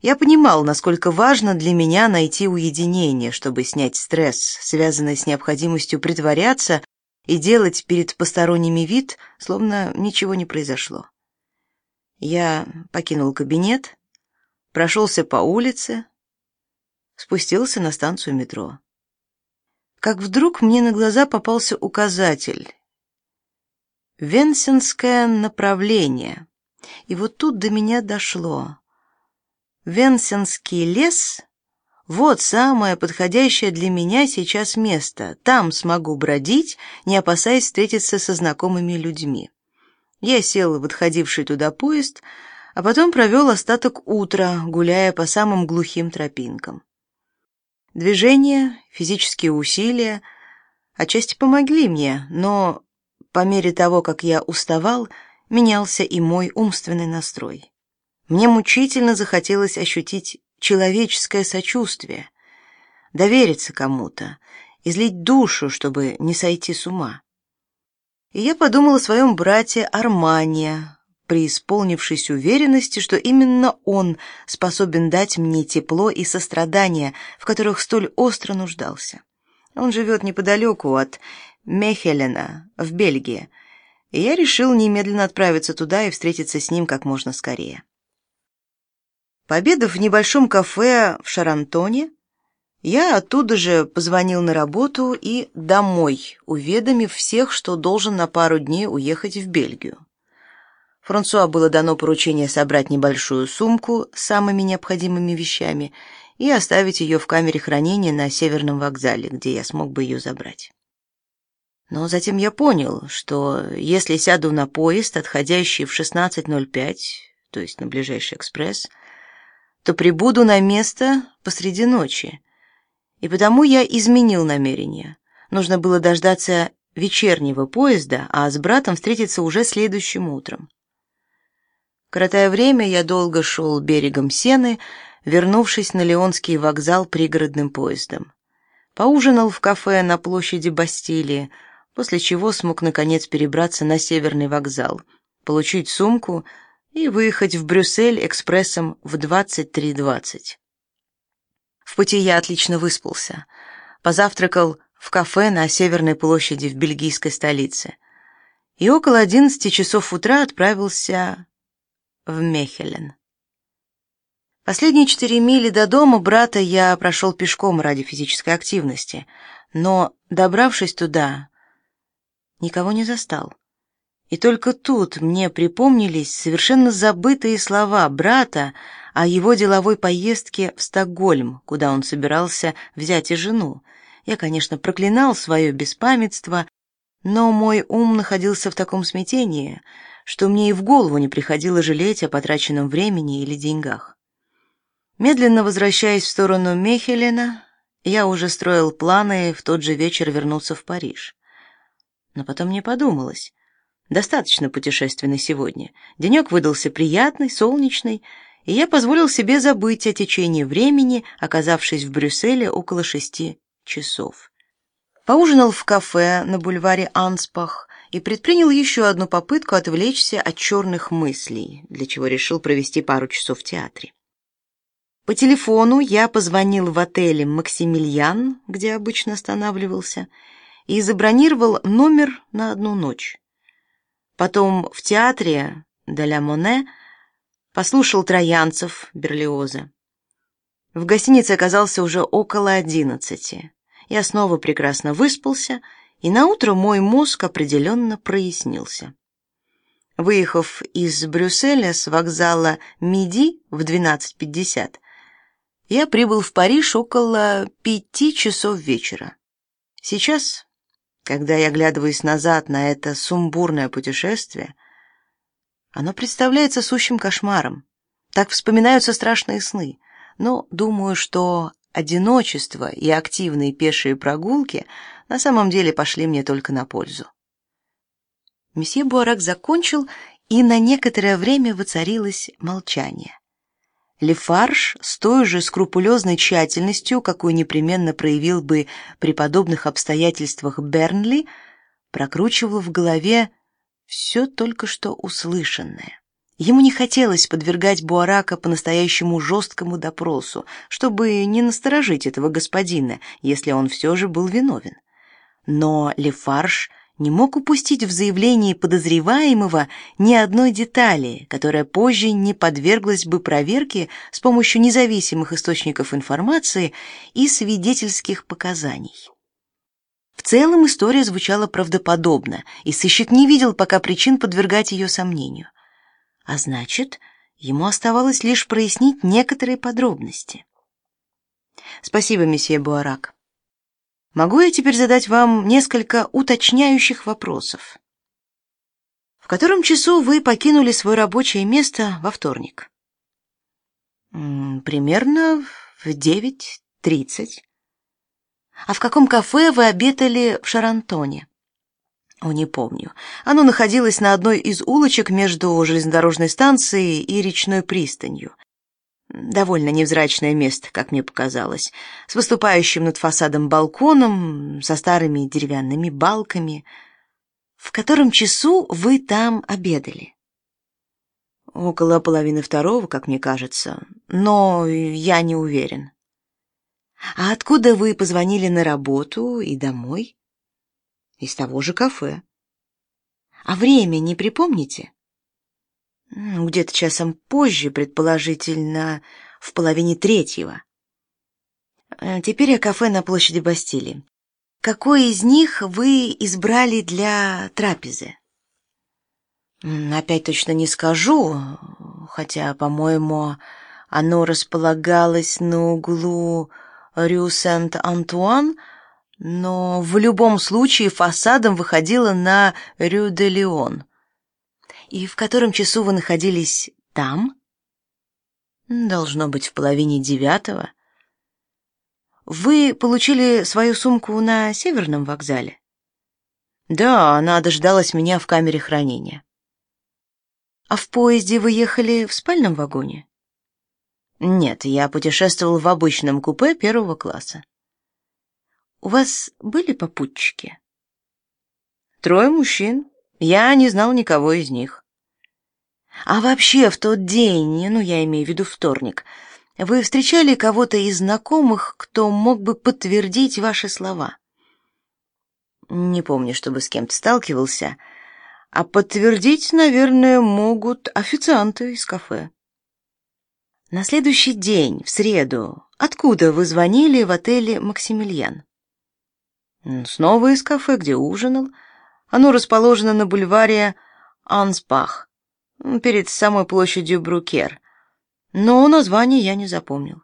Я понимал, насколько важно для меня найти уединение, чтобы снять стресс, связанный с необходимостью притворяться и делать перед посторонними вид, словно ничего не произошло. Я покинул кабинет, прошелся по улице, спустился на станцию метро. Как вдруг мне на глаза попался указатель. Венсенское направление. И вот тут до меня дошло. Венсенский лес — вот самое подходящее для меня сейчас место. Там смогу бродить, не опасаясь встретиться со знакомыми людьми. Я сел в отходивший туда поезд, а потом провел остаток утра, гуляя по самым глухим тропинкам. Движения, физические усилия отчасти помогли мне, но по мере того, как я уставал, менялся и мой умственный настрой. Мне мучительно захотелось ощутить человеческое сочувствие, довериться кому-то, излить душу, чтобы не сойти с ума. И я подумал о своем брате Армания, преисполнившись уверенности, что именно он способен дать мне тепло и сострадание, в которых столь остро нуждался. Он живет неподалеку от Мехелена, в Бельгии, и я решил немедленно отправиться туда и встретиться с ним как можно скорее. Пообедав в небольшом кафе в Шарантоне, я оттуда же позвонил на работу и домой, уведомив всех, что должен на пару дней уехать в Бельгию. Франсуа было дано поручение собрать небольшую сумку с самыми необходимыми вещами и оставить ее в камере хранения на Северном вокзале, где я смог бы ее забрать. Но затем я понял, что если сяду на поезд, отходящий в 16.05, то есть на ближайший экспресс, то прибуду на место посреди ночи. И потому я изменил намерение. Нужно было дождаться вечернего поезда, а с братом встретиться уже следующим утром. Коротая время я долго шел берегом Сены, вернувшись на Леонский вокзал пригородным поездом. Поужинал в кафе на площади Бастилии, после чего смог наконец перебраться на Северный вокзал, получить сумку и выехать в Брюссель экспрессом в 23.20. В пути я отлично выспался. Позавтракал в кафе на Северной площади в бельгийской столице. И около 11 часов утра отправился в Мехелен. Последние четыре мили до дома брата я прошел пешком ради физической активности, но, добравшись туда, никого не застал. И только тут мне припомнились совершенно забытые слова брата о его деловой поездке в Стокгольм, куда он собирался взять и жену. Я, конечно, проклинал свое беспамятство, но мой ум находился в таком смятении, что мне и в голову не приходило жалеть о потраченном времени или деньгах. Медленно возвращаясь в сторону Мехелена, я уже строил планы в тот же вечер вернуться в Париж. Но потом мне подумалось, Достаточно путешествий на сегодня. Денек выдался приятный, солнечный, и я позволил себе забыть о течении времени, оказавшись в Брюсселе около шести часов. Поужинал в кафе на бульваре Анспах и предпринял еще одну попытку отвлечься от черных мыслей, для чего решил провести пару часов в театре. По телефону я позвонил в отеле «Максимилиан», где обычно останавливался, и забронировал номер на одну ночь. Потом в театре де Моне послушал троянцев Берлиоза. В гостинице оказался уже около одиннадцати. Я снова прекрасно выспался, и на утро мой мозг определенно прояснился. Выехав из Брюсселя с вокзала Миди в 12:50, я прибыл в Париж около пяти часов вечера. Сейчас когда я оглядываюсь назад на это сумбурное путешествие, оно представляется сущим кошмаром. Так вспоминаются страшные сны. Но думаю, что одиночество и активные пешие прогулки на самом деле пошли мне только на пользу. Месье Буарак закончил, и на некоторое время воцарилось молчание. Лефарж с той же скрупулезной тщательностью, какую непременно проявил бы при подобных обстоятельствах Бернли, прокручивал в голове все только что услышанное Ему не хотелось подвергать Буарака по-настоящему жесткому допросу, чтобы не насторожить этого господина, если он все же был виновен. Но Лефарж не мог упустить в заявлении подозреваемого ни одной детали, которая позже не подверглась бы проверке с помощью независимых источников информации и свидетельских показаний. В целом история звучала правдоподобно, и сыщик не видел пока причин подвергать ее сомнению а значит, ему оставалось лишь прояснить некоторые подробности. Спасибо, месье Буарак. Могу я теперь задать вам несколько уточняющих вопросов? В котором часу вы покинули свое рабочее место во вторник? Примерно в девять тридцать. А в каком кафе вы обедали в Шарантоне? О, не помню. Оно находилось на одной из улочек между железнодорожной станцией и речной пристанью. Довольно невзрачное место, как мне показалось, с выступающим над фасадом балконом, со старыми деревянными балками. В котором часу вы там обедали? Около половины второго, как мне кажется, но я не уверен. А откуда вы позвонили на работу и домой? Из того же кафе. А время не припомните? Где-то часом позже, предположительно, в половине третьего. Э, теперь о кафе на площади Бастилии. Какой из них вы избрали для трапезы? Опять точно не скажу, хотя, по-моему, оно располагалось на углу Рю Сент-Антуан, но в любом случае фасадом выходила на Рю-де-Леон. И в котором часу вы находились там? Должно быть в половине девятого. Вы получили свою сумку на Северном вокзале? Да, она дождалась меня в камере хранения. А в поезде вы ехали в спальном вагоне? Нет, я путешествовал в обычном купе первого класса. У вас были попутчики? Трое мужчин. Я не знал никого из них. А вообще в тот день, ну я имею в виду вторник, вы встречали кого-то из знакомых, кто мог бы подтвердить ваши слова? Не помню, чтобы с кем-то сталкивался, а подтвердить, наверное, могут официанты из кафе. На следующий день, в среду, откуда вы звонили в отеле Максимилиан? Снова из кафе, где ужинал. Оно расположено на бульваре Анспах, перед самой площадью Брукер. Но название я не запомнил.